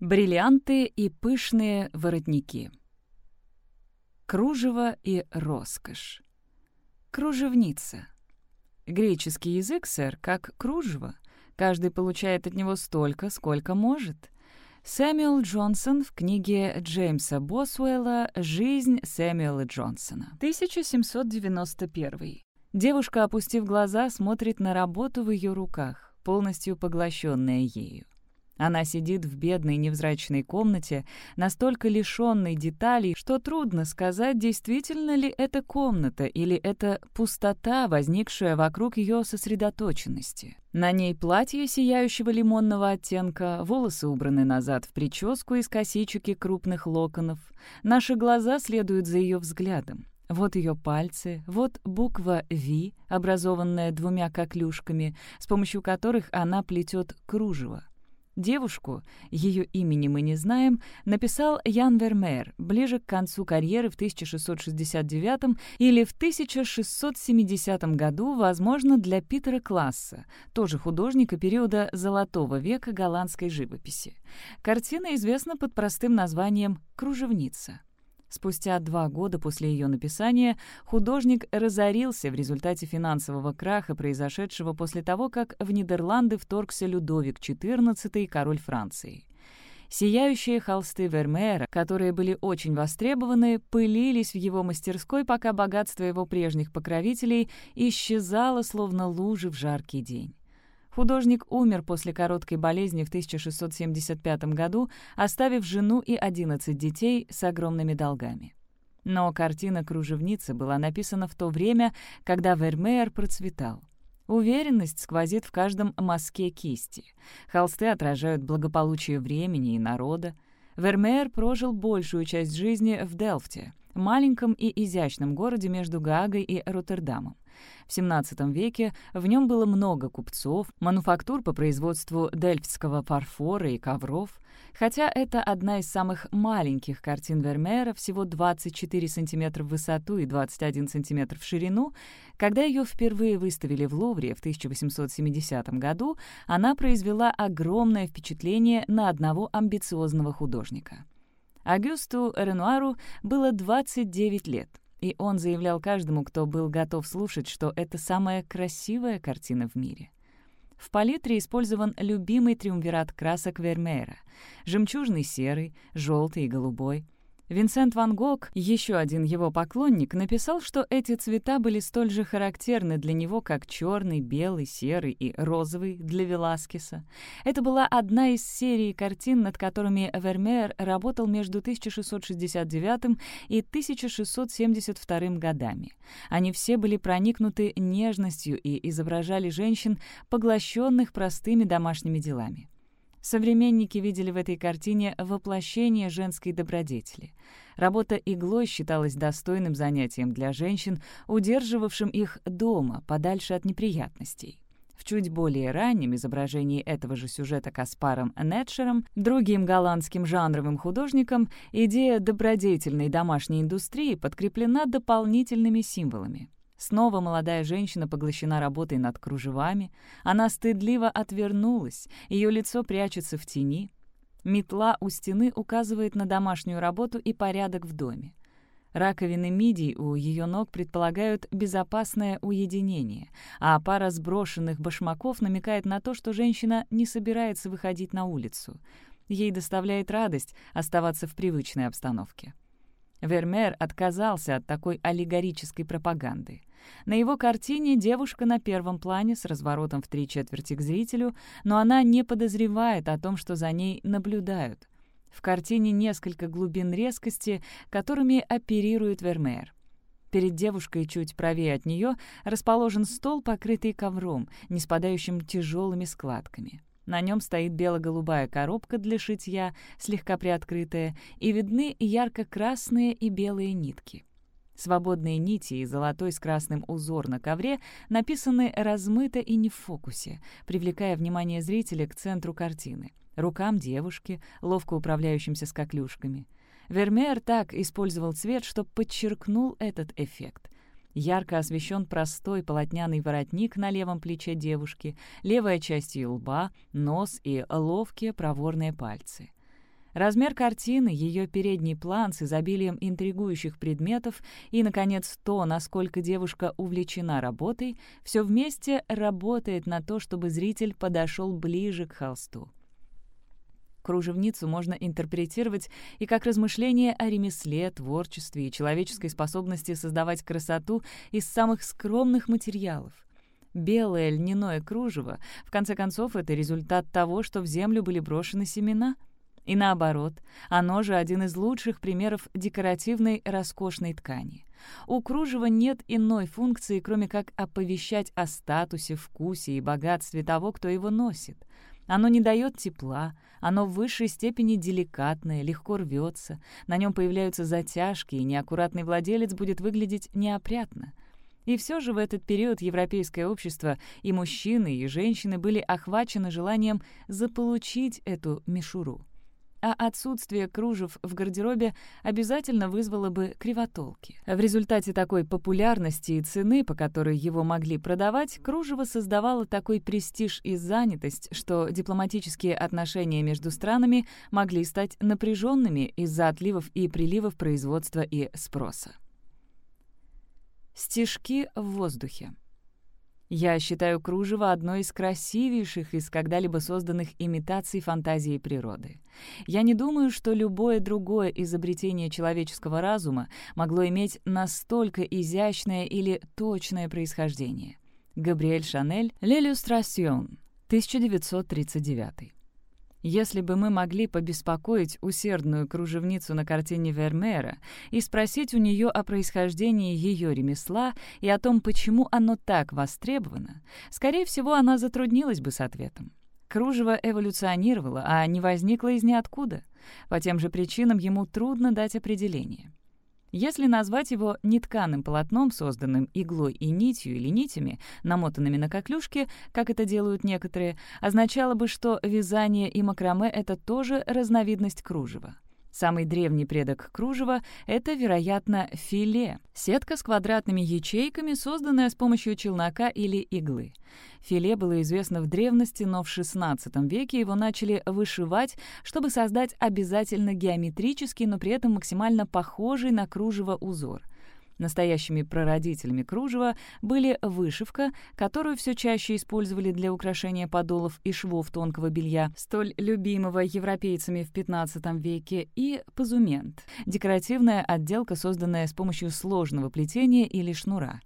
Бриллианты и пышные воротники. Кружево и роскошь. Кружевница. Греческий язык, сэр, как кружево. Каждый получает от него столько, сколько может. Сэмюэл Джонсон в книге Джеймса Босуэлла «Жизнь Сэмюэла Джонсона». 1791. Девушка, опустив глаза, смотрит на работу в ее руках, полностью поглощенная ею. Она сидит в бедной невзрачной комнате, настолько лишенной деталей, что трудно сказать, действительно ли это комната или это пустота, возникшая вокруг ее сосредоточенности. На ней платье сияющего лимонного оттенка, волосы убраны назад в прическу из косички крупных локонов. Наши глаза следуют за ее взглядом. Вот ее пальцы, вот буква «Ви», образованная двумя коклюшками, с помощью которых она плетет кружево. Девушку, ее имени мы не знаем, написал Ян Вермеер ближе к концу карьеры в 1669 или в 1670 году, возможно, для Питера Класса, тоже художника периода Золотого века голландской живописи. Картина известна под простым названием «Кружевница». Спустя два года после ее написания художник разорился в результате финансового краха, произошедшего после того, как в Нидерланды вторгся Людовик XIV, король Франции. Сияющие холсты Вермеера, которые были очень востребованы, пылились в его мастерской, пока богатство его прежних покровителей исчезало, словно лужи в жаркий день. Художник умер после короткой болезни в 1675 году, оставив жену и 11 детей с огромными долгами. Но картина «Кружевница» была написана в то время, когда Вермеер процветал. Уверенность сквозит в каждом мазке кисти. Холсты отражают благополучие времени и народа. Вермеер прожил большую часть жизни в Делфте, маленьком и изящном городе между Гаагой и Роттердамом. В XVII веке в нем было много купцов, мануфактур по производству дельфтского фарфора и ковров. Хотя это одна из самых маленьких картин Вермеера, всего 24 см в высоту и 21 см в ширину, когда ее впервые выставили в Лувре в 1870 году, она произвела огромное впечатление на одного амбициозного художника. Агюсту Ренуару было 29 лет и он заявлял каждому, кто был готов слушать, что это самая красивая картина в мире. В палитре использован любимый триумвират красок Вермеера — жемчужный серый, желтый и голубой — Винсент Ван Гог, еще один его поклонник, написал, что эти цвета были столь же характерны для него, как черный, белый, серый и розовый для Веласкеса. Это была одна из серий картин, над которыми Вермеер работал между 1669 и 1672 годами. Они все были проникнуты нежностью и изображали женщин, поглощенных простыми домашними делами. Современники видели в этой картине воплощение женской добродетели. Работа иглой считалась достойным занятием для женщин, удерживавшим их дома, подальше от неприятностей. В чуть более раннем изображении этого же сюжета Каспаром Нетшером, другим голландским жанровым художником, идея добродетельной домашней индустрии подкреплена дополнительными символами. Снова молодая женщина поглощена работой над кружевами. Она стыдливо отвернулась, ее лицо прячется в тени. Метла у стены указывает на домашнюю работу и порядок в доме. Раковины мидий у ее ног предполагают безопасное уединение, а пара сброшенных башмаков намекает на то, что женщина не собирается выходить на улицу. Ей доставляет радость оставаться в привычной обстановке. Вермеер отказался от такой аллегорической пропаганды. На его картине девушка на первом плане с разворотом в три четверти к зрителю, но она не подозревает о том, что за ней наблюдают. В картине несколько глубин резкости, которыми оперирует Вермеер. Перед девушкой чуть правее от нее расположен стол, покрытый ковром, не спадающим тяжелыми складками. На нем стоит бело-голубая коробка для шитья, слегка приоткрытая, и видны ярко-красные и белые нитки. Свободные нити и золотой с красным узор на ковре написаны размыто и не в фокусе, привлекая внимание зрителя к центру картины, рукам девушки, ловко управляющимся с коклюшками. Вермеер так использовал цвет, что подчеркнул этот эффект. Ярко освещен простой полотняный воротник на левом плече девушки, левая часть ее лба, нос и ловкие проворные пальцы. Размер картины, ее передний план с изобилием интригующих предметов и, наконец, то, насколько девушка увлечена работой, все вместе работает на то, чтобы зритель подошел ближе к холсту. Кружевницу можно интерпретировать и как размышление о ремесле, творчестве и человеческой способности создавать красоту из самых скромных материалов. Белое льняное кружево, в конце концов, это результат того, что в землю были брошены семена — и наоборот, оно же один из лучших примеров декоративной роскошной ткани. У кружева нет иной функции, кроме как оповещать о статусе, вкусе и богатстве того, кто его носит. Оно не дает тепла, оно в высшей степени деликатное, легко рвется, на нем появляются затяжки, и неаккуратный владелец будет выглядеть неопрятно. И все же в этот период европейское общество и мужчины, и женщины были охвачены желанием заполучить эту мишуру а отсутствие кружев в гардеробе обязательно вызвало бы кривотолки. В результате такой популярности и цены, по которой его могли продавать, кружево создавало такой престиж и занятость, что дипломатические отношения между странами могли стать напряженными из-за отливов и приливов производства и спроса. Стежки в воздухе. Я считаю кружево одной из красивейших из когда-либо созданных имитаций фантазии природы. Я не думаю, что любое другое изобретение человеческого разума могло иметь настолько изящное или точное происхождение. Габриэль Шанель «L'illustration», 1939 если бы мы могли побеспокоить усердную кружевницу на картине Вермеера и спросить у нее о происхождении ее ремесла и о том, почему оно так востребовано, скорее всего, она затруднилась бы с ответом. Кружево эволюционировало, а не возникло из ниоткуда. По тем же причинам ему трудно дать определение. Если назвать его нетканым полотном, созданным иглой и нитью или нитями, намотанными на коклюшки, как это делают некоторые, означало бы, что вязание и макраме — это тоже разновидность кружева. Самый древний предок кружева — это, вероятно, филе — сетка с квадратными ячейками, созданная с помощью челнока или иглы. Филе было известно в древности, но в XVI веке его начали вышивать, чтобы создать обязательно геометрический, но при этом максимально похожий на кружево узор. Настоящими прародителями кружева были вышивка, которую все чаще использовали для украшения подолов и швов тонкого белья, столь любимого европейцами в XV веке, и позумент — декоративная отделка, созданная с помощью сложного плетения или шнура.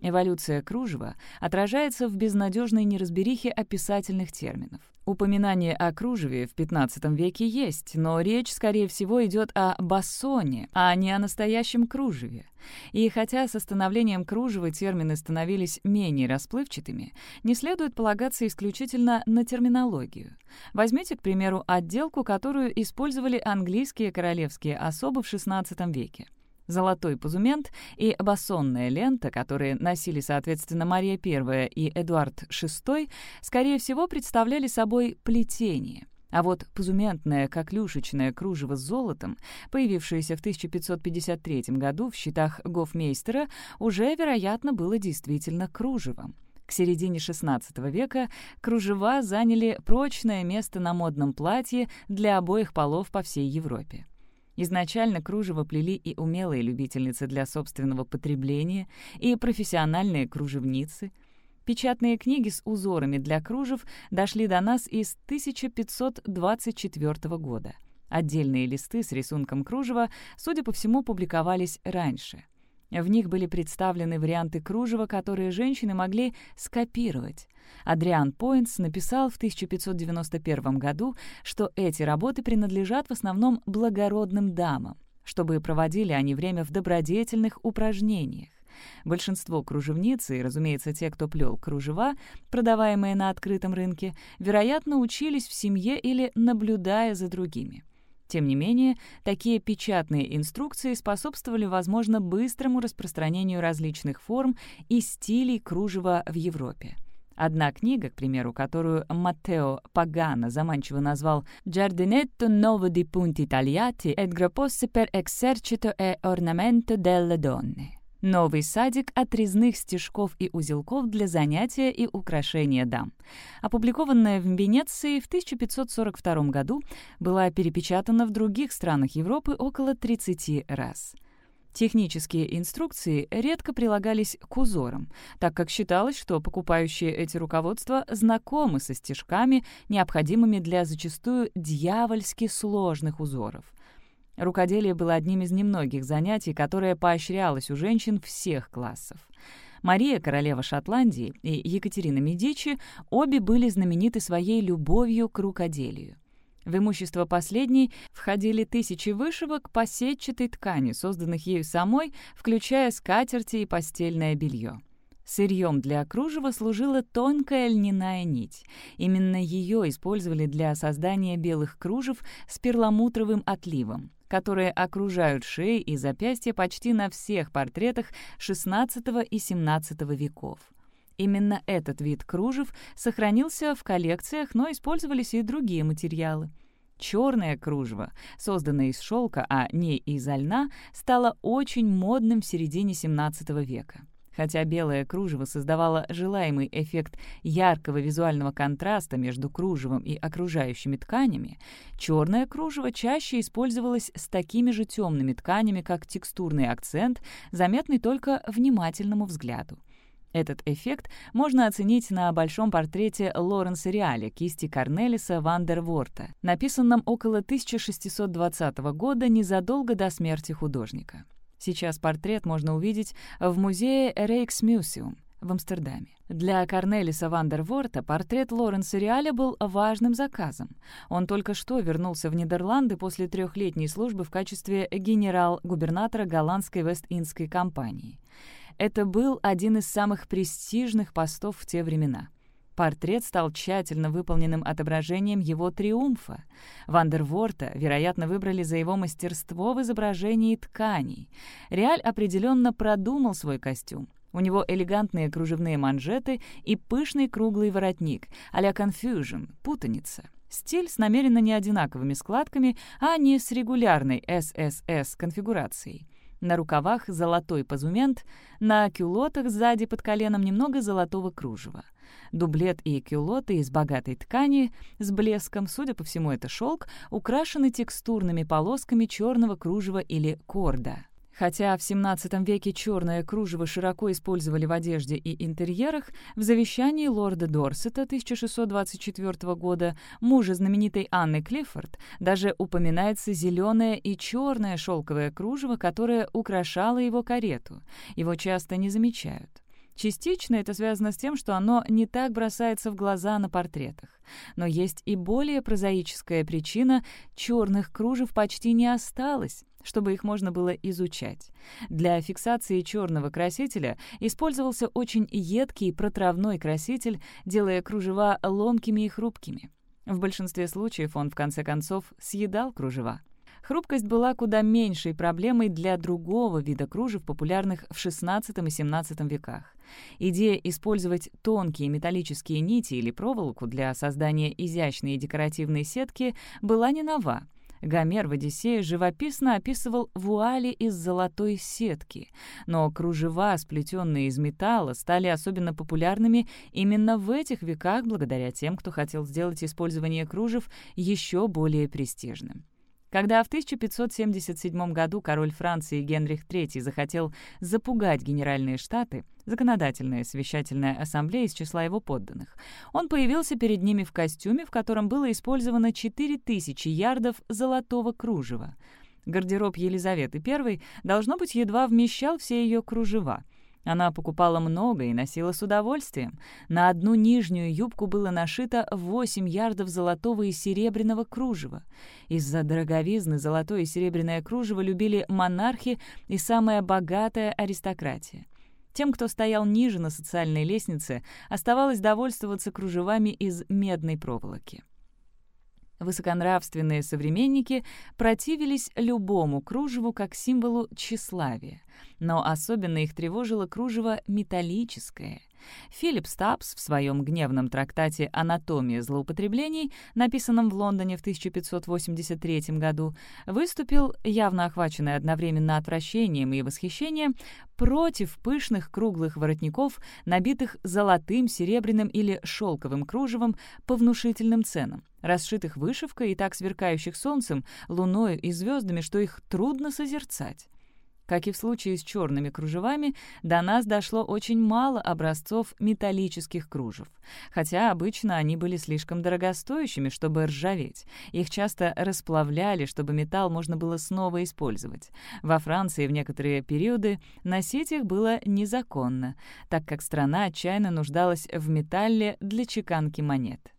Эволюция кружева отражается в безнадежной неразберихе описательных терминов. Упоминание о кружеве в XV веке есть, но речь, скорее всего, идет о бассоне, а не о настоящем кружеве. И хотя с становлением кружева термины становились менее расплывчатыми, не следует полагаться исключительно на терминологию. Возьмите, к примеру, отделку, которую использовали английские королевские особы в XVI веке золотой позумент и басонная лента, которые носили, соответственно, Мария I и Эдуард VI, скорее всего, представляли собой плетение. А вот позументное коклюшечное кружево с золотом, появившееся в 1553 году в счетах гофмейстера, уже, вероятно, было действительно кружевом. К середине XVI века кружева заняли прочное место на модном платье для обоих полов по всей Европе. Изначально кружево плели и умелые любительницы для собственного потребления, и профессиональные кружевницы. Печатные книги с узорами для кружев дошли до нас из 1524 года. Отдельные листы с рисунком кружева, судя по всему, публиковались раньше — в них были представлены варианты кружева, которые женщины могли скопировать. Адриан Пойнтс написал в 1591 году, что эти работы принадлежат в основном благородным дамам, чтобы проводили они время в добродетельных упражнениях. Большинство кружевниц, и, разумеется, те, кто плел кружева, продаваемые на открытом рынке, вероятно, учились в семье или наблюдая за другими. Тем не менее, такие печатные инструкции способствовали, возможно, быстрому распространению различных форм и стилей кружева в Европе. Одна книга, к примеру, которую Маттео Пагано заманчиво назвал «Giardinetto nuovo di punti tagliati et gropposse per exercito e ornamento delle donne» Новый садик отрезных стежков и узелков для занятия и украшения дам. Опубликованная в Венеции в 1542 году, была перепечатана в других странах Европы около 30 раз. Технические инструкции редко прилагались к узорам, так как считалось, что покупающие эти руководства знакомы со стежками, необходимыми для зачастую дьявольски сложных узоров. Рукоделие было одним из немногих занятий, которое поощрялось у женщин всех классов. Мария, королева Шотландии, и Екатерина Медичи обе были знамениты своей любовью к рукоделию. В имущество последней входили тысячи вышивок по сетчатой ткани, созданных ею самой, включая скатерти и постельное белье. Сырьем для кружева служила тонкая льняная нить. Именно ее использовали для создания белых кружев с перламутровым отливом, которые окружают шеи и запястья почти на всех портретах XVI и XVII веков. Именно этот вид кружев сохранился в коллекциях, но использовались и другие материалы. Черное кружево, созданное из шелка, а не из льна, стало очень модным в середине XVII века. Хотя белое кружево создавало желаемый эффект яркого визуального контраста между кружевом и окружающими тканями, черное кружево чаще использовалось с такими же темными тканями, как текстурный акцент, заметный только внимательному взгляду. Этот эффект можно оценить на большом портрете Лоренса Реаля кисти Корнелиса Вандерворта, написанном около 1620 года незадолго до смерти художника. Сейчас портрет можно увидеть в музее Rijksmuseum в Амстердаме. Для Корнелиса Вандерворта портрет Лоренса Реаля был важным заказом. Он только что вернулся в Нидерланды после трехлетней службы в качестве генерал-губернатора голландской Вест-Индской компании. Это был один из самых престижных постов в те времена. Портрет стал тщательно выполненным отображением его триумфа. Вандерворта, вероятно, выбрали за его мастерство в изображении тканей. Реаль определенно продумал свой костюм. У него элегантные кружевные манжеты и пышный круглый воротник, а-ля confusion, путаница. Стиль с намеренно неодинаковыми складками, а не с регулярной SSS-конфигурацией. На рукавах золотой позумент, на кюлотах сзади под коленом немного золотого кружева. Дублет и кюлоты из богатой ткани с блеском, судя по всему, это шелк, украшены текстурными полосками черного кружева или корда. Хотя в XVII веке черное кружево широко использовали в одежде и интерьерах, в завещании лорда Дорсета 1624 года, мужа знаменитой Анны Клиффорд, даже упоминается зеленое и черное шелковое кружево, которое украшало его карету. Его часто не замечают. Частично это связано с тем, что оно не так бросается в глаза на портретах. Но есть и более прозаическая причина — черных кружев почти не осталось чтобы их можно было изучать. Для фиксации черного красителя использовался очень едкий протравной краситель, делая кружева ломкими и хрупкими. В большинстве случаев он, в конце концов, съедал кружева. Хрупкость была куда меньшей проблемой для другого вида кружев, популярных в XVI и XVII веках. Идея использовать тонкие металлические нити или проволоку для создания изящной декоративной сетки была не нова — Гомер в «Одиссее» живописно описывал вуали из золотой сетки, но кружева, сплетенные из металла, стали особенно популярными именно в этих веках благодаря тем, кто хотел сделать использование кружев еще более престижным. Когда в 1577 году король Франции Генрих III захотел запугать Генеральные Штаты, законодательная совещательная ассамблея из числа его подданных, он появился перед ними в костюме, в котором было использовано 4000 ярдов золотого кружева. Гардероб Елизаветы I, должно быть, едва вмещал все ее кружева — она покупала много и носила с удовольствием. На одну нижнюю юбку было нашито 8 ярдов золотого и серебряного кружева. Из-за дороговизны золотое и серебряное кружево любили монархи и самая богатая аристократия. Тем, кто стоял ниже на социальной лестнице, оставалось довольствоваться кружевами из медной проволоки. Высоконравственные современники противились любому кружеву как символу тщеславия, но особенно их тревожило кружево металлическое. Филипп Стапс в своем гневном трактате «Анатомия злоупотреблений», написанном в Лондоне в 1583 году, выступил, явно охваченный одновременно отвращением и восхищением, против пышных круглых воротников, набитых золотым, серебряным или шелковым кружевом по внушительным ценам, расшитых вышивкой и так сверкающих солнцем, луною и звездами, что их трудно созерцать. Как и в случае с черными кружевами, до нас дошло очень мало образцов металлических кружев. Хотя обычно они были слишком дорогостоящими, чтобы ржаветь. Их часто расплавляли, чтобы металл можно было снова использовать. Во Франции в некоторые периоды носить их было незаконно, так как страна отчаянно нуждалась в металле для чеканки монет.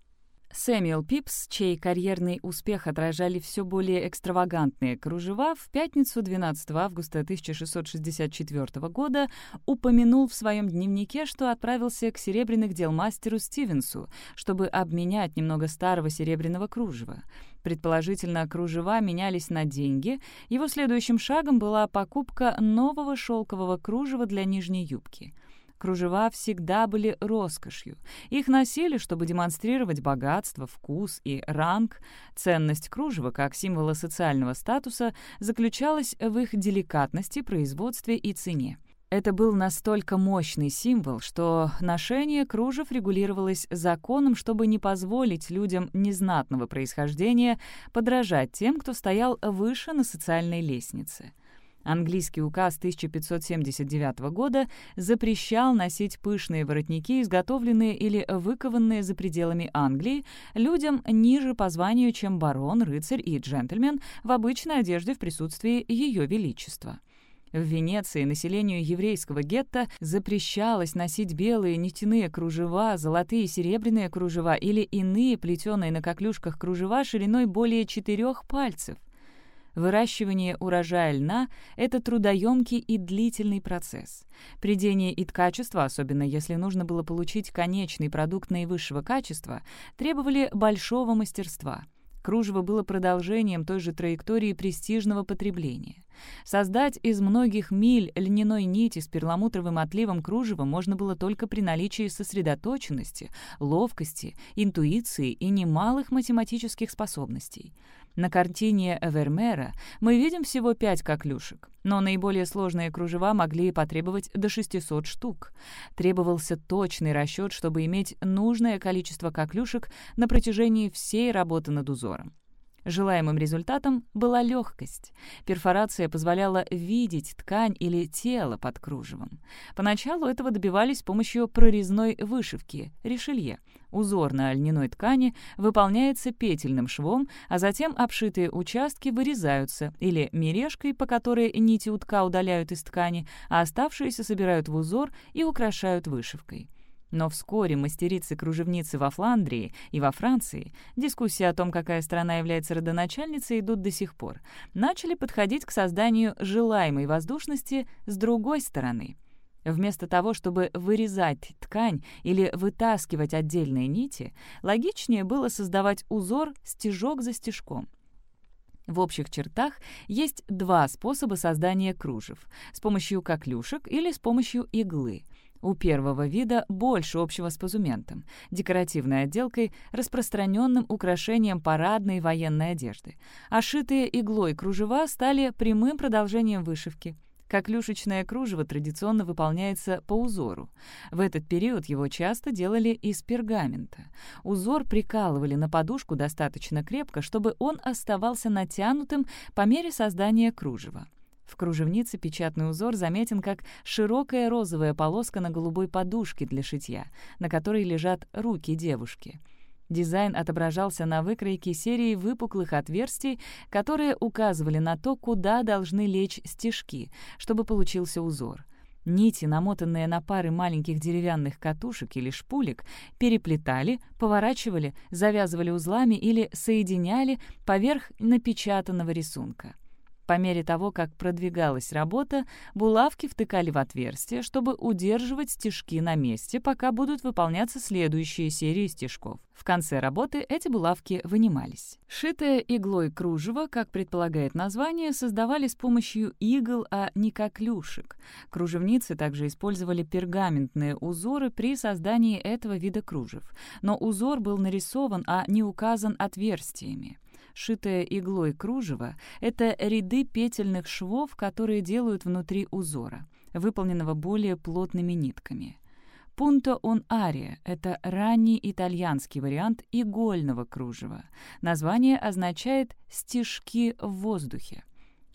Сэмюэл Пипс, чей карьерный успех отражали все более экстравагантные кружева, в пятницу 12 августа 1664 года упомянул в своем дневнике, что отправился к серебряных дел мастеру Стивенсу, чтобы обменять немного старого серебряного кружева. Предположительно, кружева менялись на деньги. Его следующим шагом была покупка нового шелкового кружева для нижней юбки — Кружева всегда были роскошью. Их носили, чтобы демонстрировать богатство, вкус и ранг. Ценность кружева, как символа социального статуса, заключалась в их деликатности, производстве и цене. Это был настолько мощный символ, что ношение кружев регулировалось законом, чтобы не позволить людям незнатного происхождения подражать тем, кто стоял выше на социальной лестнице. Английский указ 1579 года запрещал носить пышные воротники, изготовленные или выкованные за пределами Англии, людям ниже по званию, чем барон, рыцарь и джентльмен в обычной одежде в присутствии Ее Величества. В Венеции населению еврейского гетто запрещалось носить белые нитяные кружева, золотые и серебряные кружева или иные плетеные на коклюшках кружева шириной более четырех пальцев. Выращивание урожая льна — это трудоемкий и длительный процесс. Придение и качества, особенно если нужно было получить конечный продукт наивысшего качества, требовали большого мастерства. Кружево было продолжением той же траектории престижного потребления. Создать из многих миль льняной нити с перламутровым отливом кружева можно было только при наличии сосредоточенности, ловкости, интуиции и немалых математических способностей. На картине Вермеера мы видим всего пять коклюшек, но наиболее сложные кружева могли потребовать до 600 штук. Требовался точный расчет, чтобы иметь нужное количество коклюшек на протяжении всей работы над узором. Желаемым результатом была легкость. Перфорация позволяла видеть ткань или тело под кружевом. Поначалу этого добивались с помощью прорезной вышивки — решелье. Узор на льняной ткани выполняется петельным швом, а затем обшитые участки вырезаются или мережкой, по которой нити утка удаляют из ткани, а оставшиеся собирают в узор и украшают вышивкой. Но вскоре мастерицы-кружевницы во Фландрии и во Франции, дискуссии о том, какая страна является родоначальницей, идут до сих пор, начали подходить к созданию желаемой воздушности с другой стороны. Вместо того, чтобы вырезать ткань или вытаскивать отдельные нити, логичнее было создавать узор стежок за стежком. В общих чертах есть два способа создания кружев — с помощью коклюшек или с помощью иглы — у первого вида больше общего с позументом, декоративной отделкой, распространенным украшением парадной военной одежды. А шитые иглой кружева стали прямым продолжением вышивки. Коклюшечное кружево традиционно выполняется по узору. В этот период его часто делали из пергамента. Узор прикалывали на подушку достаточно крепко, чтобы он оставался натянутым по мере создания кружева. В кружевнице печатный узор заметен как широкая розовая полоска на голубой подушке для шитья, на которой лежат руки девушки. Дизайн отображался на выкройке серии выпуклых отверстий, которые указывали на то, куда должны лечь стежки, чтобы получился узор. Нити, намотанные на пары маленьких деревянных катушек или шпулек, переплетали, поворачивали, завязывали узлами или соединяли поверх напечатанного рисунка. По мере того, как продвигалась работа, булавки втыкали в отверстие, чтобы удерживать стежки на месте, пока будут выполняться следующие серии стежков. В конце работы эти булавки вынимались. Шитое иглой кружево, как предполагает название, создавали с помощью игл, а не коклюшек. Кружевницы также использовали пергаментные узоры при создании этого вида кружев, но узор был нарисован, а не указан отверстиями. Шитое иглой кружево — это ряды петельных швов, которые делают внутри узора, выполненного более плотными нитками. Пунто он ария — это ранний итальянский вариант игольного кружева. Название означает «стежки в воздухе».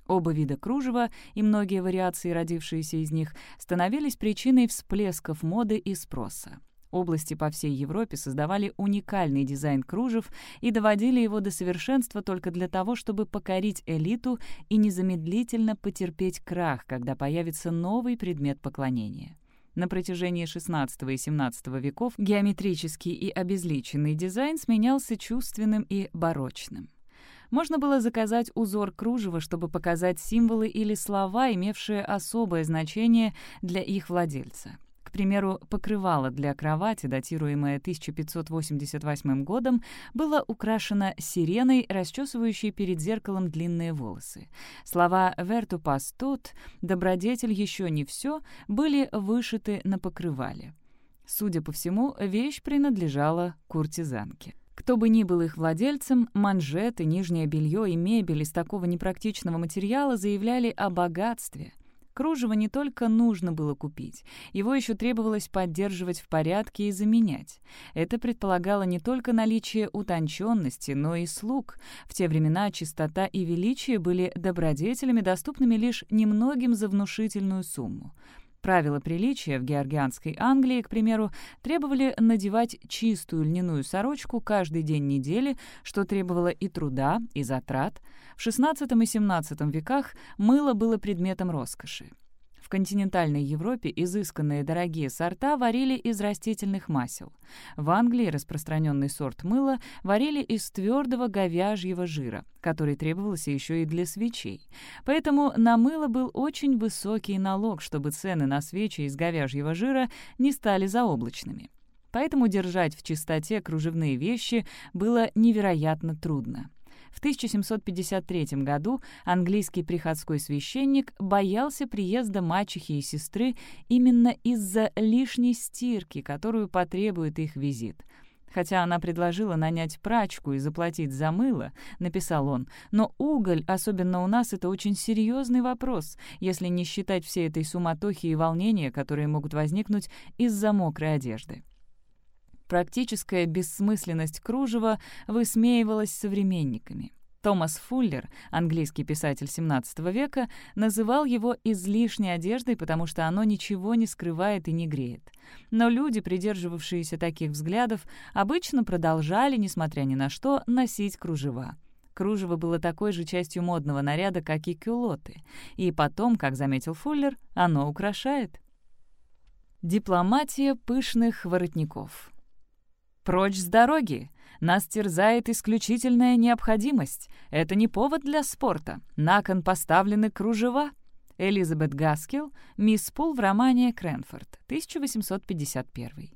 Оба вида кружева и многие вариации, родившиеся из них, становились причиной всплесков моды и спроса. Области по всей Европе создавали уникальный дизайн кружев и доводили его до совершенства только для того, чтобы покорить элиту и незамедлительно потерпеть крах, когда появится новый предмет поклонения. На протяжении XVI и XVII веков геометрический и обезличенный дизайн сменялся чувственным и барочным. Можно было заказать узор кружева, чтобы показать символы или слова, имевшие особое значение для их владельца. К примеру, покрывало для кровати, датируемое 1588 годом, было украшено сиреной, расчесывающей перед зеркалом длинные волосы. Слова «верту тут», «добродетель еще не все» были вышиты на покрывале. Судя по всему, вещь принадлежала куртизанке. Кто бы ни был их владельцем, манжеты, нижнее белье и мебель из такого непрактичного материала заявляли о богатстве. Кружево не только нужно было купить, его еще требовалось поддерживать в порядке и заменять. Это предполагало не только наличие утонченности, но и слуг. В те времена чистота и величие были добродетелями, доступными лишь немногим за внушительную сумму. Правила приличия в георгианской Англии, к примеру, требовали надевать чистую льняную сорочку каждый день недели, что требовало и труда, и затрат. В XVI и XVII веках мыло было предметом роскоши континентальной Европе изысканные дорогие сорта варили из растительных масел. В Англии распространенный сорт мыла варили из твердого говяжьего жира, который требовался еще и для свечей. Поэтому на мыло был очень высокий налог, чтобы цены на свечи из говяжьего жира не стали заоблачными. Поэтому держать в чистоте кружевные вещи было невероятно трудно. В 1753 году английский приходской священник боялся приезда мачехи и сестры именно из-за лишней стирки, которую потребует их визит. Хотя она предложила нанять прачку и заплатить за мыло, написал он, но уголь, особенно у нас, это очень серьезный вопрос, если не считать всей этой суматохи и волнения, которые могут возникнуть из-за мокрой одежды. Практическая бессмысленность кружева высмеивалась современниками. Томас Фуллер, английский писатель XVII века, называл его излишней одеждой, потому что оно ничего не скрывает и не греет. Но люди, придерживавшиеся таких взглядов, обычно продолжали, несмотря ни на что, носить кружева. Кружево было такой же частью модного наряда, как и кюлоты. И потом, как заметил Фуллер, оно украшает. Дипломатия пышных воротников «Прочь с дороги! Нас терзает исключительная необходимость. Это не повод для спорта. На кон поставлены кружева». Элизабет Гаскил, «Мисс Пул» в романе «Кренфорд», 1851.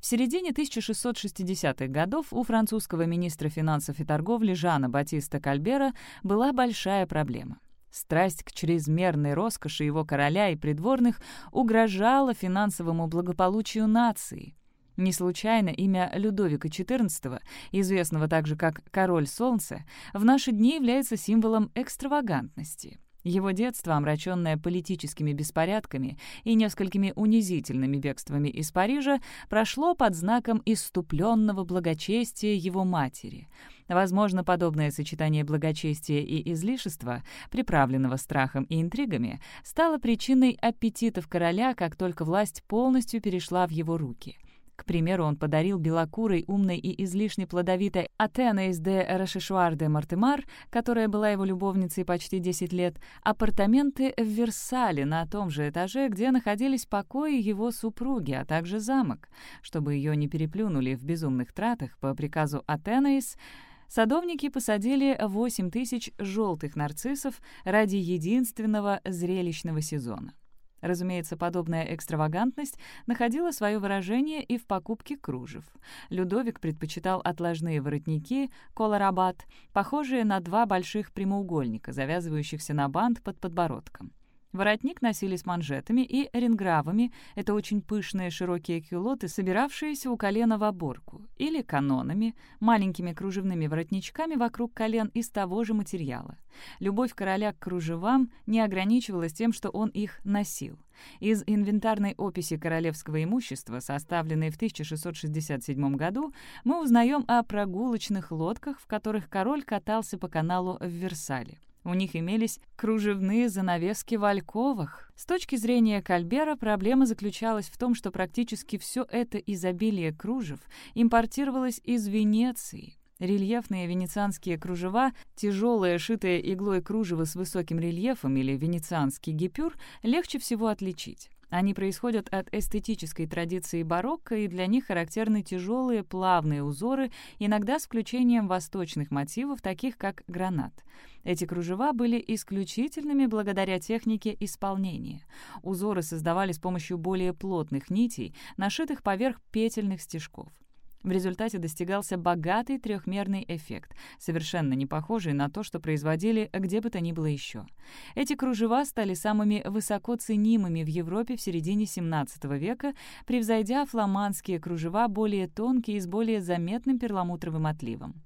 В середине 1660-х годов у французского министра финансов и торговли Жана Батиста Кальбера была большая проблема. Страсть к чрезмерной роскоши его короля и придворных угрожала финансовому благополучию нации. Не случайно имя Людовика XIV, известного также как «Король Солнца», в наши дни является символом экстравагантности. Его детство, омраченное политическими беспорядками и несколькими унизительными бегствами из Парижа, прошло под знаком иступленного благочестия его матери. Возможно, подобное сочетание благочестия и излишества, приправленного страхом и интригами, стало причиной аппетитов короля, как только власть полностью перешла в его руки. К примеру, он подарил белокурой, умной и излишне плодовитой Атенеис де Рашишуар де Мартемар, которая была его любовницей почти 10 лет, апартаменты в Версале на том же этаже, где находились покои его супруги, а также замок. Чтобы ее не переплюнули в безумных тратах, по приказу Атенеис Садовники посадили 8 тысяч желтых нарциссов ради единственного зрелищного сезона. Разумеется, подобная экстравагантность находила свое выражение и в покупке кружев. Людовик предпочитал отложные воротники, колорабат, похожие на два больших прямоугольника, завязывающихся на бант под подбородком. Воротник носили с манжетами и рингравами, это очень пышные широкие кюлоты, собиравшиеся у колена в оборку, или канонами, маленькими кружевными воротничками вокруг колен из того же материала. Любовь короля к кружевам не ограничивалась тем, что он их носил. Из инвентарной описи королевского имущества, составленной в 1667 году, мы узнаем о прогулочных лодках, в которых король катался по каналу в Версале. У них имелись кружевные занавески в альковах. С точки зрения Кальбера проблема заключалась в том, что практически все это изобилие кружев импортировалось из Венеции. Рельефные венецианские кружева, тяжелое шитое иглой кружево с высоким рельефом или венецианский гипюр легче всего отличить. Они происходят от эстетической традиции барокко, и для них характерны тяжелые плавные узоры, иногда с включением восточных мотивов, таких как гранат. Эти кружева были исключительными благодаря технике исполнения. Узоры создавали с помощью более плотных нитей, нашитых поверх петельных стежков. В результате достигался богатый трехмерный эффект, совершенно не похожий на то, что производили где бы то ни было еще. Эти кружева стали самыми высоко ценимыми в Европе в середине XVII века, превзойдя фламандские кружева более тонкие и с более заметным перламутровым отливом.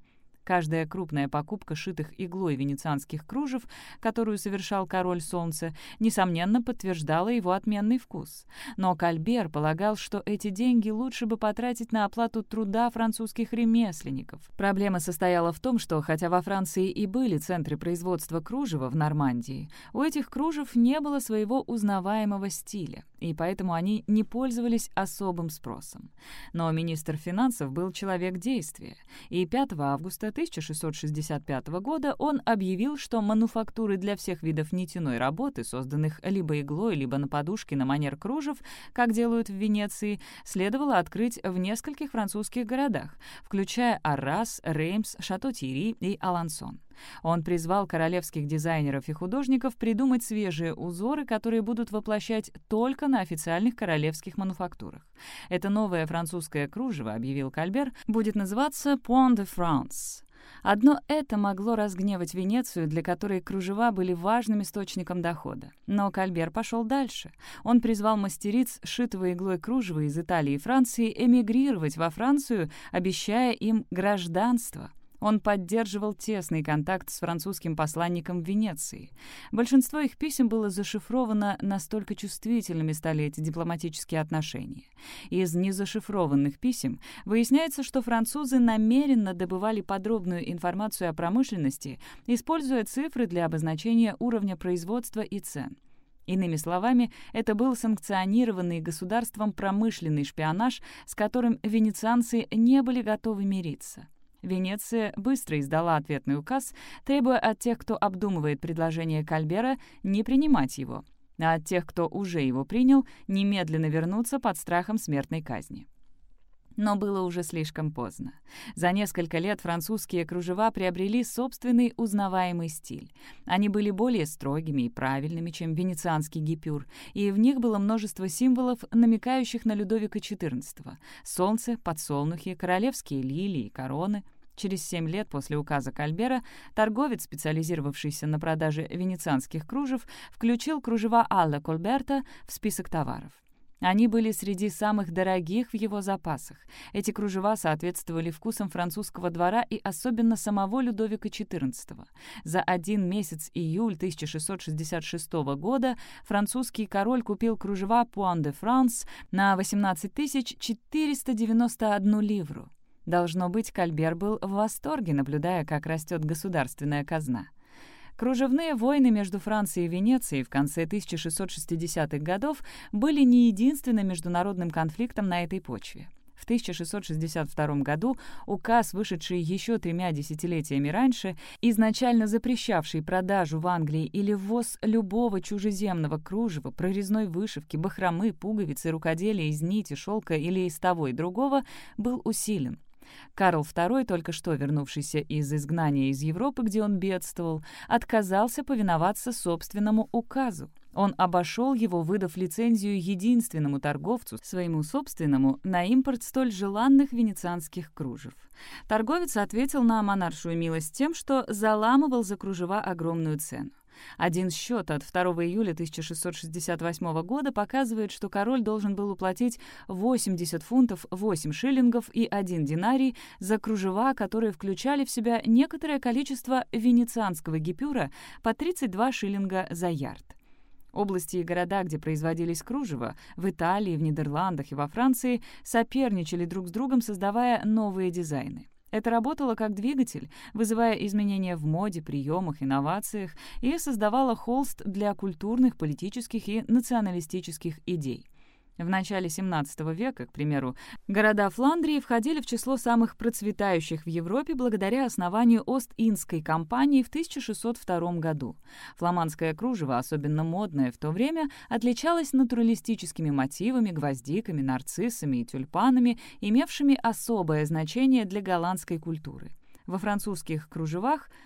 Каждая крупная покупка шитых иглой венецианских кружев, которую совершал король солнца, несомненно подтверждала его отменный вкус. Но Кальбер полагал, что эти деньги лучше бы потратить на оплату труда французских ремесленников. Проблема состояла в том, что, хотя во Франции и были центры производства кружева в Нормандии, у этих кружев не было своего узнаваемого стиля, и поэтому они не пользовались особым спросом. Но министр финансов был человек действия, и 5 августа 1665 года он объявил, что мануфактуры для всех видов нитяной работы, созданных либо иглой, либо на подушке на манер кружев, как делают в Венеции, следовало открыть в нескольких французских городах, включая Аррас, Реймс, Шато-Тири и Алансон. Он призвал королевских дизайнеров и художников придумать свежие узоры, которые будут воплощать только на официальных королевских мануфактурах. Это новое французское кружево, объявил Кальбер, будет называться «Point de France». Одно это могло разгневать Венецию, для которой кружева были важным источником дохода. Но Кальбер пошел дальше. Он призвал мастериц шитого иглой кружева из Италии и Франции эмигрировать во Францию, обещая им гражданство. Он поддерживал тесный контакт с французским посланником в Венеции. Большинство их писем было зашифровано, настолько чувствительными стали эти дипломатические отношения. Из незашифрованных писем выясняется, что французы намеренно добывали подробную информацию о промышленности, используя цифры для обозначения уровня производства и цен. Иными словами, это был санкционированный государством промышленный шпионаж, с которым венецианцы не были готовы мириться. Венеция быстро издала ответный указ, требуя от тех, кто обдумывает предложение Кальбера, не принимать его, а от тех, кто уже его принял, немедленно вернуться под страхом смертной казни. Но было уже слишком поздно. За несколько лет французские кружева приобрели собственный узнаваемый стиль. Они были более строгими и правильными, чем венецианский гипюр, и в них было множество символов, намекающих на Людовика XIV. Солнце, подсолнухи, королевские лилии, короны — Через семь лет после указа Кальбера торговец, специализировавшийся на продаже венецианских кружев, включил кружева Алла Кольберта в список товаров. Они были среди самых дорогих в его запасах. Эти кружева соответствовали вкусам французского двора и особенно самого Людовика XIV. За один месяц июль 1666 года французский король купил кружева Пуан де Франс на 18 491 ливру. Должно быть, Кальбер был в восторге, наблюдая, как растет государственная казна. Кружевные войны между Францией и Венецией в конце 1660-х годов были не единственным международным конфликтом на этой почве. В 1662 году указ, вышедший еще тремя десятилетиями раньше, изначально запрещавший продажу в Англии или ввоз любого чужеземного кружева, прорезной вышивки, бахромы, пуговицы, рукоделия из нити, шелка или из того и другого, был усилен. Карл II, только что вернувшийся из изгнания из Европы, где он бедствовал, отказался повиноваться собственному указу. Он обошел его, выдав лицензию единственному торговцу, своему собственному, на импорт столь желанных венецианских кружев. Торговец ответил на монаршую милость тем, что заламывал за кружева огромную цену. Один счет от 2 июля 1668 года показывает, что король должен был уплатить 80 фунтов 8 шиллингов и 1 динарий за кружева, которые включали в себя некоторое количество венецианского гипюра по 32 шиллинга за ярд. Области и города, где производились кружева, в Италии, в Нидерландах и во Франции, соперничали друг с другом, создавая новые дизайны. Это работало как двигатель, вызывая изменения в моде, приемах, инновациях и создавало холст для культурных, политических и националистических идей. В начале XVII века, к примеру, города Фландрии входили в число самых процветающих в Европе благодаря основанию Ост-Индской компании в 1602 году. Фламандское кружево, особенно модное в то время, отличалось натуралистическими мотивами, гвоздиками, нарциссами и тюльпанами, имевшими особое значение для голландской культуры. Во французских кружевах –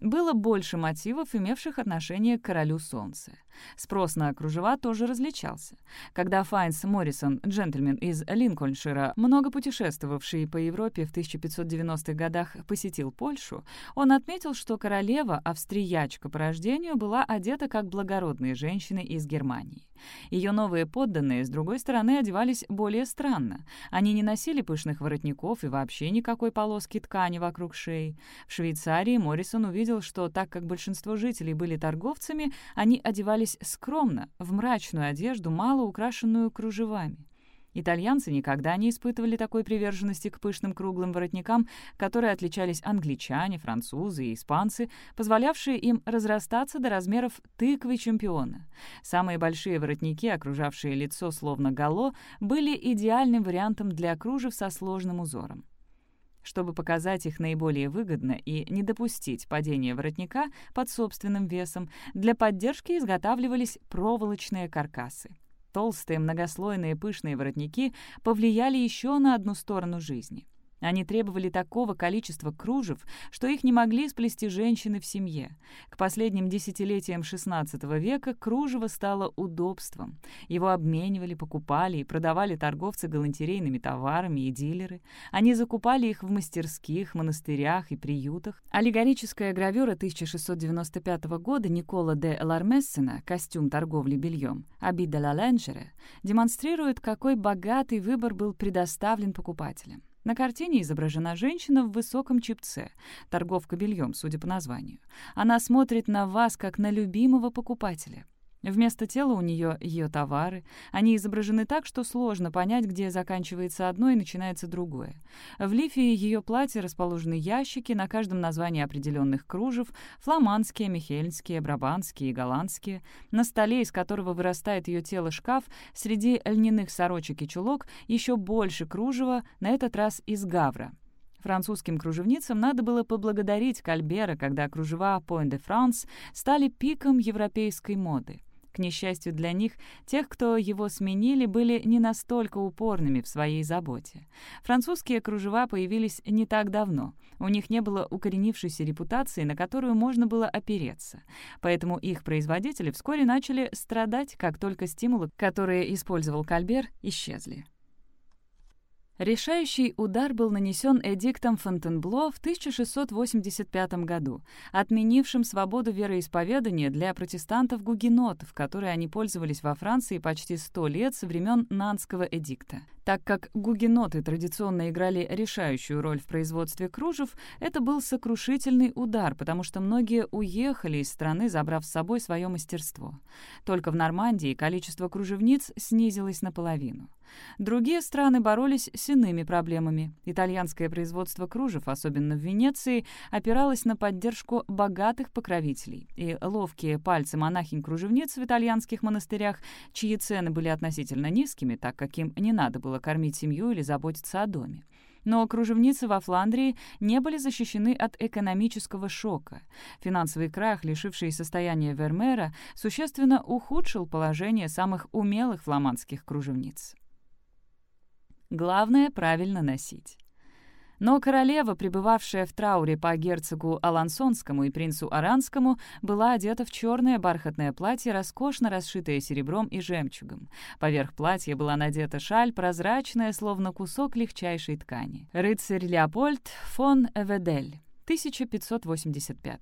было больше мотивов, имевших отношение к королю солнца. Спрос на кружева тоже различался. Когда Файнс Моррисон, джентльмен из Линкольншира, много путешествовавший по Европе в 1590-х годах, посетил Польшу, он отметил, что королева, австриячка по рождению, была одета как благородные женщины из Германии. Ее новые подданные, с другой стороны, одевались более странно. Они не носили пышных воротников и вообще никакой полоски ткани вокруг шеи. В Швейцарии Моррисон увидел, что так как большинство жителей были торговцами, они одевались скромно, в мрачную одежду, мало украшенную кружевами. Итальянцы никогда не испытывали такой приверженности к пышным круглым воротникам, которые отличались англичане, французы и испанцы, позволявшие им разрастаться до размеров тыквы чемпиона. Самые большие воротники, окружавшие лицо словно гало, были идеальным вариантом для кружев со сложным узором. Чтобы показать их наиболее выгодно и не допустить падения воротника под собственным весом, для поддержки изготавливались проволочные каркасы. Толстые, многослойные пышные воротники повлияли еще на одну сторону жизни. Они требовали такого количества кружев, что их не могли сплести женщины в семье. К последним десятилетиям XVI века кружево стало удобством. Его обменивали, покупали и продавали торговцы галантерейными товарами и дилеры. Они закупали их в мастерских, монастырях и приютах. Аллегорическая гравюра 1695 года Никола де Лармессена «Костюм торговли бельем» «Аби де ла Ленджере» демонстрирует, какой богатый выбор был предоставлен покупателям. На картине изображена женщина в высоком чипце, торговка бельем, судя по названию. Она смотрит на вас, как на любимого покупателя. Вместо тела у нее ее товары. Они изображены так, что сложно понять, где заканчивается одно и начинается другое. В лифе ее платья расположены ящики, на каждом названии определенных кружев, фламандские, михельнские, брабанские и голландские. На столе, из которого вырастает ее тело шкаф, среди льняных сорочек и чулок еще больше кружева, на этот раз из гавра. Французским кружевницам надо было поблагодарить Кальбера, когда кружева Point de France стали пиком европейской моды. К несчастью для них, тех, кто его сменили, были не настолько упорными в своей заботе. Французские кружева появились не так давно. У них не было укоренившейся репутации, на которую можно было опереться. Поэтому их производители вскоре начали страдать, как только стимулы, которые использовал Кальбер, исчезли. Решающий удар был нанесен эдиктом Фонтенбло в 1685 году, отменившим свободу вероисповедания для протестантов-гугенотов, которой они пользовались во Франции почти сто лет со времен Нанского эдикта. Так как гугеноты традиционно играли решающую роль в производстве кружев, это был сокрушительный удар, потому что многие уехали из страны, забрав с собой свое мастерство. Только в Нормандии количество кружевниц снизилось наполовину. Другие страны боролись с иными проблемами. Итальянское производство кружев, особенно в Венеции, опиралось на поддержку богатых покровителей, и ловкие пальцы монахинь-кружевниц в итальянских монастырях, чьи цены были относительно низкими, так как им не надо было кормить семью или заботиться о доме. Но кружевницы во Фландрии не были защищены от экономического шока. Финансовый крах, лишивший состояния Вермеера, существенно ухудшил положение самых умелых фламандских кружевниц. Главное — правильно носить. Но королева, пребывавшая в трауре по герцогу Алансонскому и принцу Аранскому, была одета в черное бархатное платье, роскошно расшитое серебром и жемчугом. Поверх платья была надета шаль, прозрачная, словно кусок легчайшей ткани. Рыцарь Леопольд фон Эведель, 1585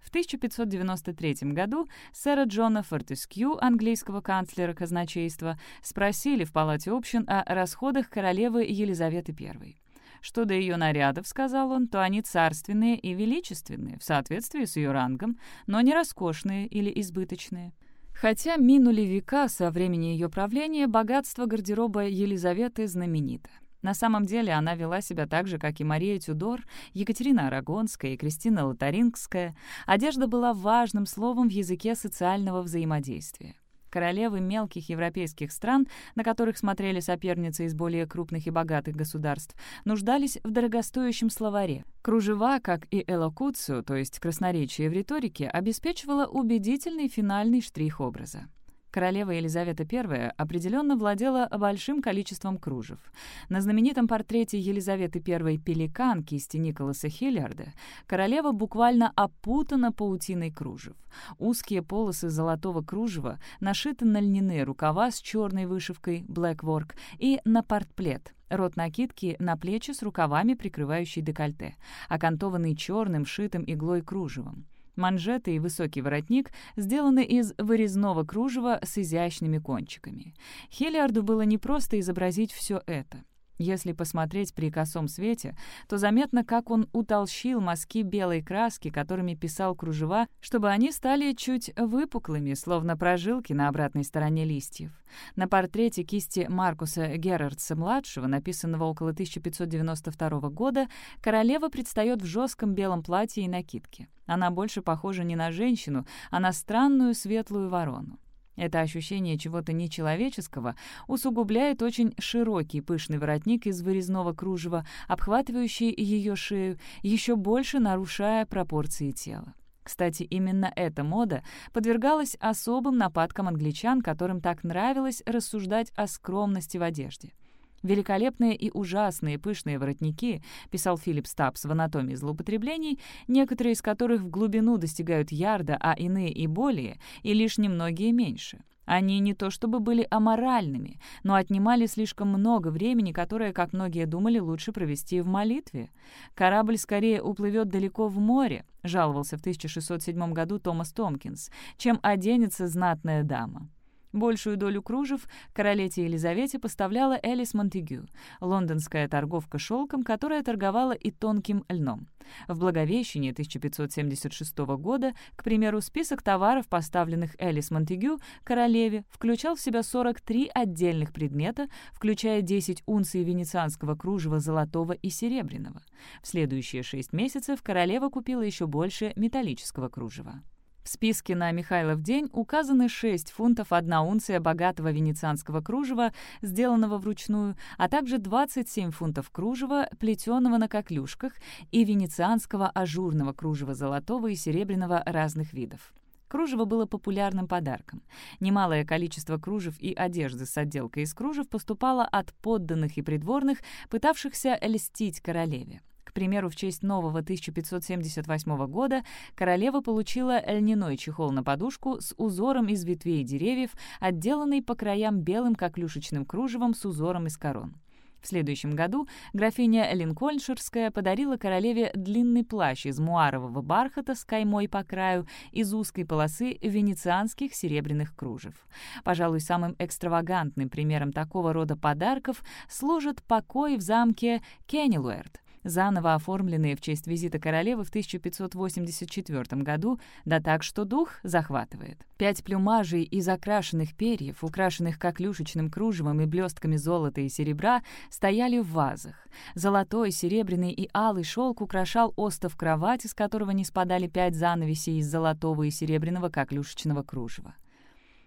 в 1593 году сэра Джона Фортескью, английского канцлера казначейства, спросили в Палате общин о расходах королевы Елизаветы I. Что до ее нарядов, сказал он, то они царственные и величественные, в соответствии с ее рангом, но не роскошные или избыточные. Хотя минули века со времени ее правления, богатство гардероба Елизаветы знаменито. На самом деле она вела себя так же, как и Мария Тюдор, Екатерина Арагонская и Кристина Лотарингская. Одежда была важным словом в языке социального взаимодействия. Королевы мелких европейских стран, на которых смотрели соперницы из более крупных и богатых государств, нуждались в дорогостоящем словаре. Кружева, как и элокуцию, то есть красноречие в риторике, обеспечивала убедительный финальный штрих образа. Королева Елизавета I определенно владела большим количеством кружев. На знаменитом портрете Елизаветы I «Пеликан» кисти Николаса Хиллиарда королева буквально опутана паутиной кружев. Узкие полосы золотого кружева нашиты на льняные рукава с черной вышивкой «Black Work» и на портплет — рот накидки на плечи с рукавами, прикрывающей декольте, окантованный черным, шитым иглой кружевом. Манжеты и высокий воротник сделаны из вырезного кружева с изящными кончиками. Хелиарду было непросто изобразить все это. Если посмотреть при косом свете, то заметно, как он утолщил мазки белой краски, которыми писал кружева, чтобы они стали чуть выпуклыми, словно прожилки на обратной стороне листьев. На портрете кисти Маркуса Герардса-младшего, написанного около 1592 года, королева предстает в жестком белом платье и накидке. Она больше похожа не на женщину, а на странную светлую ворону. Это ощущение чего-то нечеловеческого усугубляет очень широкий пышный воротник из вырезного кружева, обхватывающий ее шею, еще больше нарушая пропорции тела. Кстати, именно эта мода подвергалась особым нападкам англичан, которым так нравилось рассуждать о скромности в одежде. Великолепные и ужасные пышные воротники, писал Филипп Стапс в «Анатомии злоупотреблений», некоторые из которых в глубину достигают ярда, а иные и более, и лишь немногие меньше. Они не то чтобы были аморальными, но отнимали слишком много времени, которое, как многие думали, лучше провести в молитве. «Корабль скорее уплывет далеко в море», — жаловался в 1607 году Томас Томкинс, «чем оденется знатная дама». Большую долю кружев королете Елизавете поставляла Элис Монтегю, лондонская торговка шелком, которая торговала и тонким льном. В Благовещении 1576 года, к примеру, список товаров, поставленных Элис Монтегю королеве, включал в себя 43 отдельных предмета, включая 10 унций венецианского кружева золотого и серебряного. В следующие шесть месяцев королева купила еще больше металлического кружева. В списке на Михайлов день указаны 6 фунтов 1 унция богатого венецианского кружева, сделанного вручную, а также 27 фунтов кружева, плетеного на коклюшках, и венецианского ажурного кружева золотого и серебряного разных видов. Кружево было популярным подарком. Немалое количество кружев и одежды с отделкой из кружев поступало от подданных и придворных, пытавшихся льстить королеве. Примеру, в честь нового 1578 года королева получила льняной чехол на подушку с узором из ветвей деревьев, отделанный по краям белым коклюшечным кружевом с узором из корон. В следующем году графиня Линкольнширская подарила королеве длинный плащ из муарового бархата с каймой по краю из узкой полосы венецианских серебряных кружев. Пожалуй, самым экстравагантным примером такого рода подарков служит покой в замке Кеннилуэрт, заново оформленные в честь визита королевы в 1584 году, да так, что дух захватывает. Пять плюмажей из окрашенных перьев, украшенных коклюшечным кружевом и блестками золота и серебра, стояли в вазах. Золотой, серебряный и алый шелк украшал остов кровати, с которого не спадали пять занавесей из золотого и серебряного коклюшечного кружева.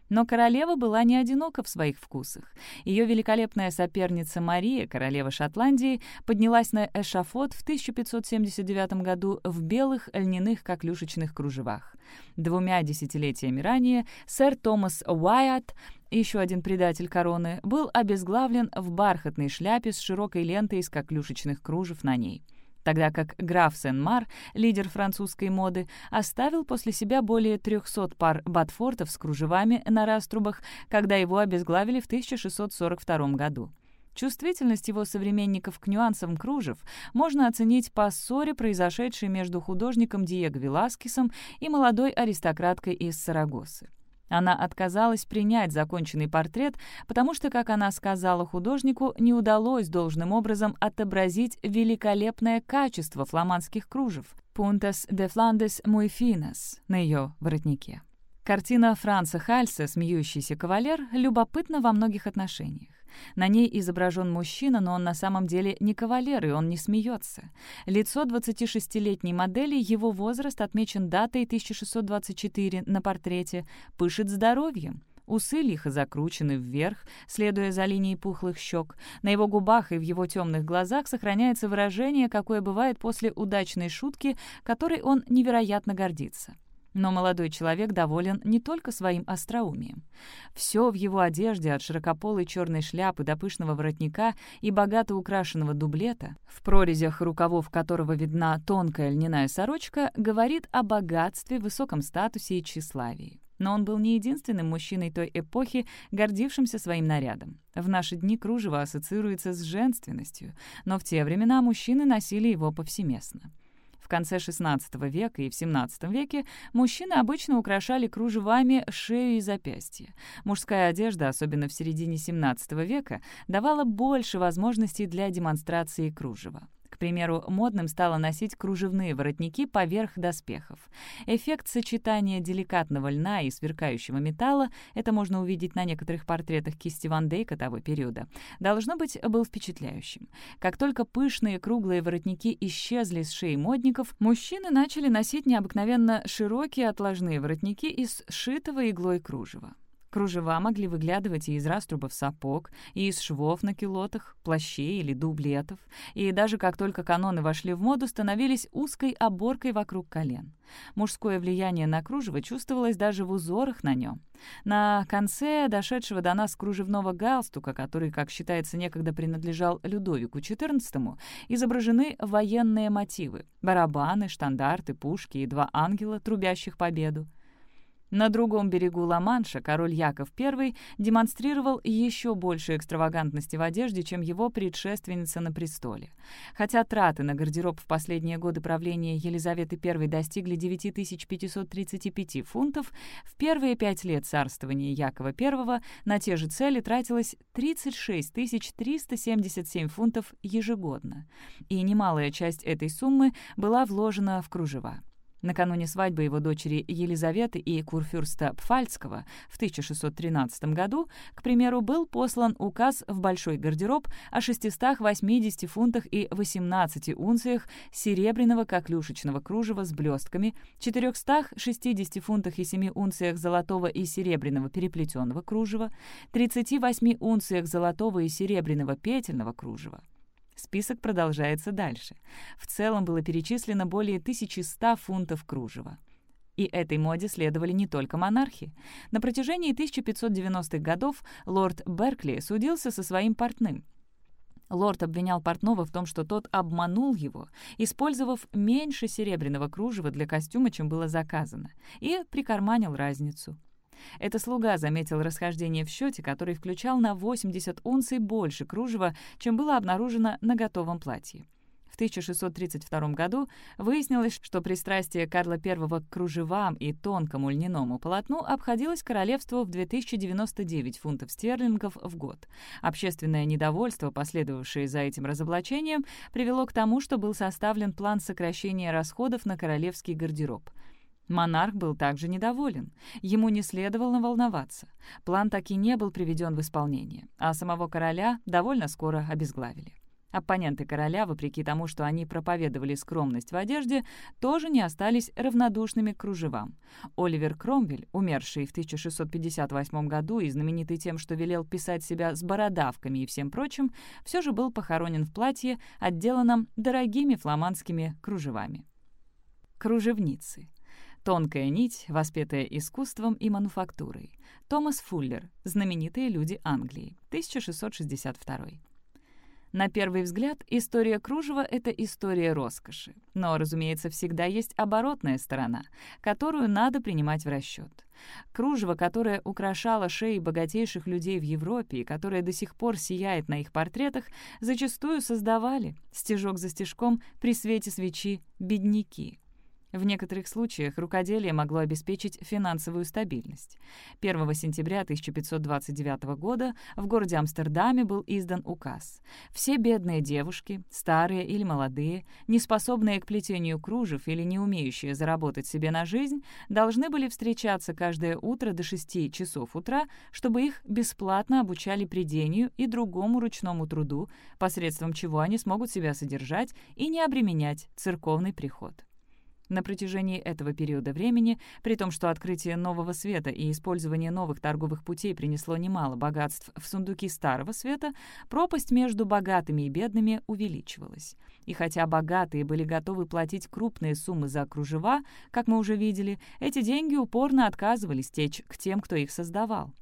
Но королева была не одинока в своих вкусах. Ее великолепная соперница Мария, королева Шотландии, поднялась на эшафот в 1579 году в белых льняных коклюшечных кружевах. Двумя десятилетиями ранее сэр Томас Уайатт еще один предатель короны, был обезглавлен в бархатной шляпе с широкой лентой из коклюшечных кружев на ней тогда как граф Сен-Мар, лидер французской моды, оставил после себя более 300 пар ботфортов с кружевами на раструбах, когда его обезглавили в 1642 году. Чувствительность его современников к нюансам кружев можно оценить по ссоре, произошедшей между художником Диего Веласкесом и молодой аристократкой из Сарагосы. Она отказалась принять законченный портрет, потому что, как она сказала художнику, не удалось должным образом отобразить великолепное качество фламандских кружев «Puntas de Flandes muy finas» на ее воротнике. Картина Франца Хальса «Смеющийся кавалер» любопытна во многих отношениях. На ней изображен мужчина, но он на самом деле не кавалер, и он не смеется. Лицо 26-летней модели, его возраст отмечен датой 1624 на портрете, пышет здоровьем. Усы лихо закручены вверх, следуя за линией пухлых щек. На его губах и в его темных глазах сохраняется выражение, какое бывает после удачной шутки, которой он невероятно гордится. Но молодой человек доволен не только своим остроумием. Все в его одежде, от широкополой черной шляпы до пышного воротника и богато украшенного дублета, в прорезях рукавов которого видна тонкая льняная сорочка, говорит о богатстве, высоком статусе и тщеславии. Но он был не единственным мужчиной той эпохи, гордившимся своим нарядом. В наши дни кружево ассоциируется с женственностью, но в те времена мужчины носили его повсеместно. В конце XVI века и в XVII веке мужчины обычно украшали кружевами шею и запястья. Мужская одежда, особенно в середине XVII века, давала больше возможностей для демонстрации кружева. К примеру, модным стало носить кружевные воротники поверх доспехов. Эффект сочетания деликатного льна и сверкающего металла, это можно увидеть на некоторых портретах кисти Ван Дейка того периода, должно быть, был впечатляющим. Как только пышные круглые воротники исчезли с шеи модников, мужчины начали носить необыкновенно широкие отложные воротники из сшитого иглой кружева. Кружева могли выглядывать и из раструбов сапог, и из швов на килотах, плащей или дублетов, и даже как только каноны вошли в моду, становились узкой оборкой вокруг колен. Мужское влияние на кружево чувствовалось даже в узорах на нем. На конце дошедшего до нас кружевного галстука, который, как считается, некогда принадлежал Людовику XIV, изображены военные мотивы — барабаны, штандарты, пушки и два ангела, трубящих победу. На другом берегу Ла-Манша король Яков I демонстрировал еще больше экстравагантности в одежде, чем его предшественница на престоле. Хотя траты на гардероб в последние годы правления Елизаветы I достигли 9535 фунтов, в первые пять лет царствования Якова I на те же цели тратилось 36 377 фунтов ежегодно, и немалая часть этой суммы была вложена в кружева. Накануне свадьбы его дочери Елизаветы и курфюрста Пфальцкого в 1613 году, к примеру, был послан указ в большой гардероб о 680 фунтах и 18 унциях серебряного коклюшечного кружева с блестками, 460 фунтах и 7 унциях золотого и серебряного переплетенного кружева, 38 унциях золотого и серебряного петельного кружева. Список продолжается дальше. В целом было перечислено более 1100 фунтов кружева. И этой моде следовали не только монархи. На протяжении 1590-х годов лорд Беркли судился со своим портным. Лорд обвинял портного в том, что тот обманул его, использовав меньше серебряного кружева для костюма, чем было заказано, и прикарманил разницу. Это слуга заметил расхождение в счете, который включал на 80 унций больше кружева, чем было обнаружено на готовом платье. В 1632 году выяснилось, что пристрастие Карла I к кружевам и тонкому льняному полотну обходилось королевству в 2099 фунтов стерлингов в год. Общественное недовольство, последовавшее за этим разоблачением, привело к тому, что был составлен план сокращения расходов на королевский гардероб — Монарх был также недоволен. Ему не следовало волноваться. План так и не был приведен в исполнение, а самого короля довольно скоро обезглавили. Оппоненты короля, вопреки тому, что они проповедовали скромность в одежде, тоже не остались равнодушными к кружевам. Оливер Кромвель, умерший в 1658 году и знаменитый тем, что велел писать себя с бородавками и всем прочим, все же был похоронен в платье, отделанном дорогими фламандскими кружевами. Кружевницы — Тонкая нить, воспетая искусством и мануфактурой. Томас Фуллер. Знаменитые люди Англии. 1662. На первый взгляд, история кружева — это история роскоши. Но, разумеется, всегда есть оборотная сторона, которую надо принимать в расчет. Кружево, которое украшало шеи богатейших людей в Европе и которое до сих пор сияет на их портретах, зачастую создавали, стежок за стежком, при свете свечи, бедняки — в некоторых случаях рукоделие могло обеспечить финансовую стабильность. 1 сентября 1529 года в городе Амстердаме был издан указ. Все бедные девушки, старые или молодые, неспособные к плетению кружев или не умеющие заработать себе на жизнь, должны были встречаться каждое утро до 6 часов утра, чтобы их бесплатно обучали придению и другому ручному труду, посредством чего они смогут себя содержать и не обременять церковный приход. На протяжении этого периода времени, при том, что открытие нового света и использование новых торговых путей принесло немало богатств в сундуки старого света, пропасть между богатыми и бедными увеличивалась. И хотя богатые были готовы платить крупные суммы за кружева, как мы уже видели, эти деньги упорно отказывались течь к тем, кто их создавал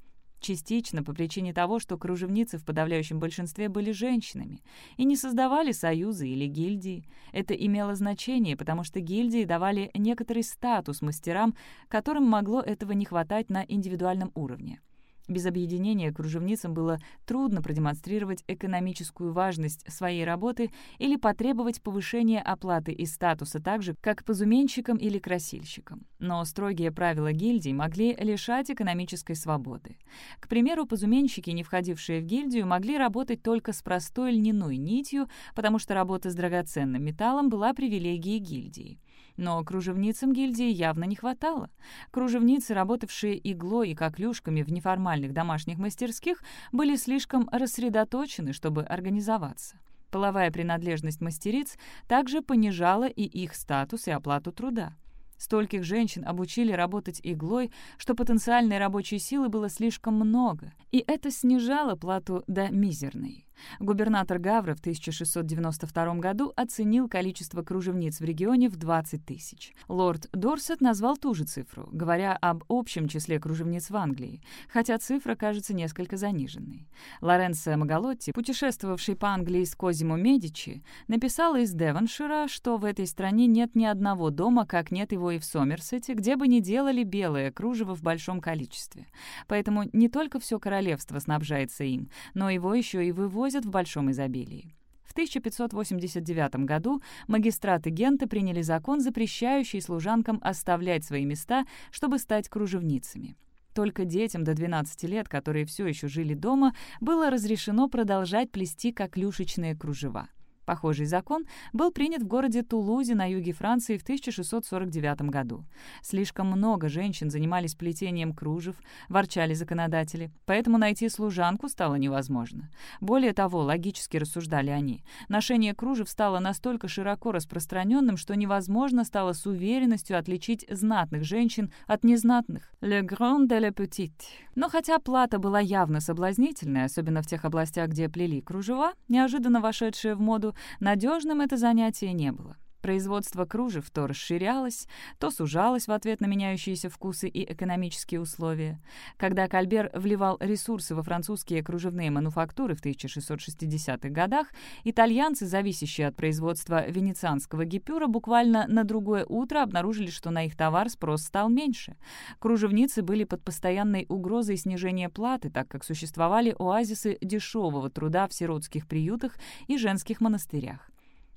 частично по причине того, что кружевницы в подавляющем большинстве были женщинами и не создавали союзы или гильдии. Это имело значение, потому что гильдии давали некоторый статус мастерам, которым могло этого не хватать на индивидуальном уровне. Без объединения кружевницам было трудно продемонстрировать экономическую важность своей работы или потребовать повышения оплаты и статуса так же, как позуменщикам или красильщикам. Но строгие правила гильдий могли лишать экономической свободы. К примеру, позуменщики, не входившие в гильдию, могли работать только с простой льняной нитью, потому что работа с драгоценным металлом была привилегией гильдии. Но кружевницам гильдии явно не хватало. Кружевницы, работавшие иглой и коклюшками в неформальных домашних мастерских, были слишком рассредоточены, чтобы организоваться. Половая принадлежность мастериц также понижала и их статус и оплату труда. Стольких женщин обучили работать иглой, что потенциальной рабочей силы было слишком много, и это снижало плату до мизерной. Губернатор Гавра в 1692 году оценил количество кружевниц в регионе в 20 тысяч. Лорд Дорсет назвал ту же цифру, говоря об общем числе кружевниц в Англии, хотя цифра кажется несколько заниженной. Лоренцо Магалотти, путешествовавший по Англии с Козимо Медичи, написал из Девоншира, что в этой стране нет ни одного дома, как нет его и в Сомерсете, где бы не делали белое кружево в большом количестве. Поэтому не только все королевство снабжается им, но его еще и выводят привозят в большом изобилии. В 1589 году магистраты Гента приняли закон, запрещающий служанкам оставлять свои места, чтобы стать кружевницами. Только детям до 12 лет, которые все еще жили дома, было разрешено продолжать плести коклюшечные кружева. Похожий закон был принят в городе Тулузе на юге Франции в 1649 году. Слишком много женщин занимались плетением кружев, ворчали законодатели, поэтому найти служанку стало невозможно. Более того, логически рассуждали они, ношение кружев стало настолько широко распространенным, что невозможно стало с уверенностью отличить знатных женщин от незнатных. «Le grand de la petite». Но хотя плата была явно соблазнительной, особенно в тех областях, где плели кружева, неожиданно вошедшие в моду, надежным это занятие не было. Производство кружев то расширялось, то сужалось в ответ на меняющиеся вкусы и экономические условия. Когда Кальбер вливал ресурсы во французские кружевные мануфактуры в 1660-х годах, итальянцы, зависящие от производства венецианского гипюра, буквально на другое утро обнаружили, что на их товар спрос стал меньше. Кружевницы были под постоянной угрозой снижения платы, так как существовали оазисы дешевого труда в сиротских приютах и женских монастырях.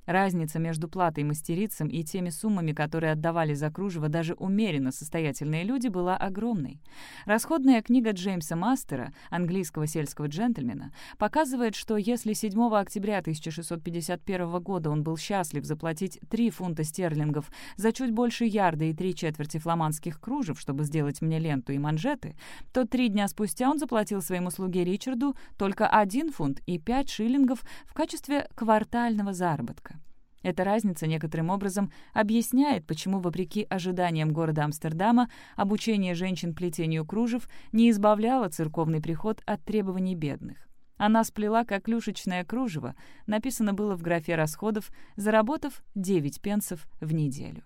Разница между платой мастерицам и теми суммами, которые отдавали за кружево даже умеренно состоятельные люди, была огромной. Расходная книга Джеймса Мастера, английского сельского джентльмена, показывает, что если 7 октября 1651 года он был счастлив заплатить 3 фунта стерлингов за чуть больше ярда и три четверти фламандских кружев, чтобы сделать мне ленту и манжеты, то три дня спустя он заплатил своему слуге Ричарду только 1 фунт и 5 шиллингов в качестве квартального заработка. Эта разница некоторым образом объясняет, почему, вопреки ожиданиям города Амстердама, обучение женщин плетению кружев не избавляло церковный приход от требований бедных. Она сплела как клюшечное кружево, написано было в графе расходов, заработав 9 пенсов в неделю.